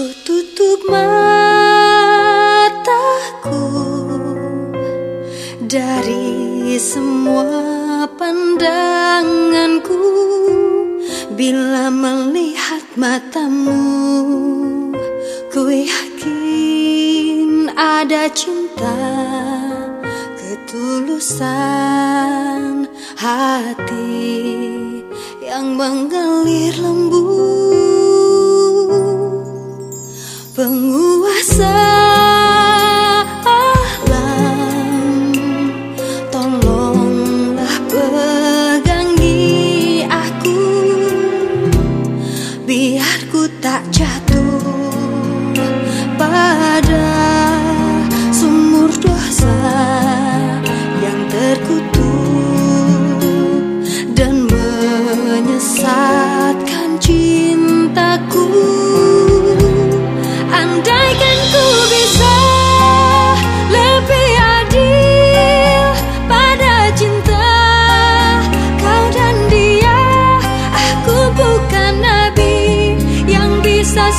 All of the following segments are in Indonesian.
Ku tutup mataku dari semua pandanganku bila melihat matamu. Ku yakin ada cinta ketulusan hati yang mengalir lembut. tak jatuh.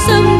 some